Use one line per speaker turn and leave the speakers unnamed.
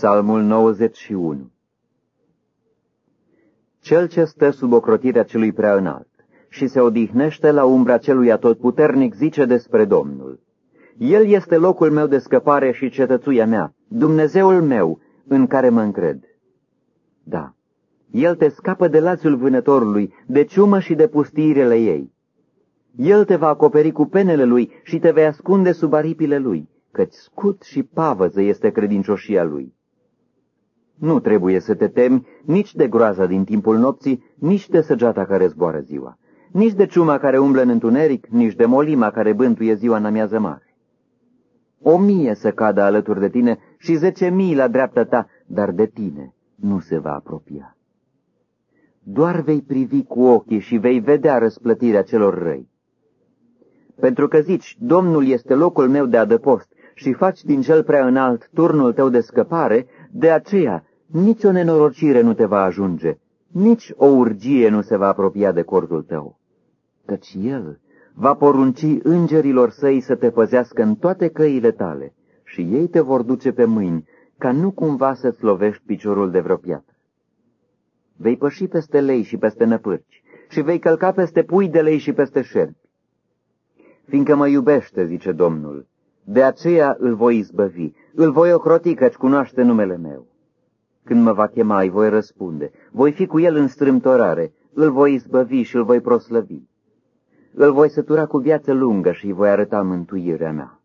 Psalmul 91 Cel ce stă sub ocrotirea celui prea înalt și se odihnește la umbra celui atotputernic zice despre Domnul. El este locul meu de scăpare și cetățuia mea, Dumnezeul meu, în care mă încred. Da, El te scapă de lațul vânătorului, de ciumă și de pustiirele ei. El te va acoperi cu penele lui și te vei ascunde sub aripile lui, căci scut și pavăză este credincioșia lui. Nu trebuie să te temi nici de groaza din timpul nopții, nici de săgeata care zboară ziua, nici de ciuma care umblă în întuneric, nici de molima care bântuie ziua în amiază mare. O mie să cadă alături de tine și zece mii la dreapta ta, dar de tine nu se va apropia. Doar vei privi cu ochii și vei vedea răsplătirea celor răi. Pentru că zici, Domnul este locul meu de adăpost și faci din cel prea înalt turnul tău de scăpare, de aceea nici o nenorocire nu te va ajunge, nici o urgie nu se va apropia de cortul tău. Căci El va porunci îngerilor săi să te păzească în toate căile tale și ei te vor duce pe mâini, ca nu cumva să-ți lovești piciorul de vreo piatră. Vei păși peste lei și peste năpârci și vei călca peste pui de lei și peste șerpi. Fiindcă mă iubește, zice Domnul, de aceea îl voi izbăvi, îl voi ocroti căci cunoaște numele meu. Când mă va chema, îi voi răspunde, voi fi cu el în strâmtorare, îl voi izbăvi și îl voi proslăvi. Îl voi sătura cu viață lungă și îi voi arăta mântuirea mea.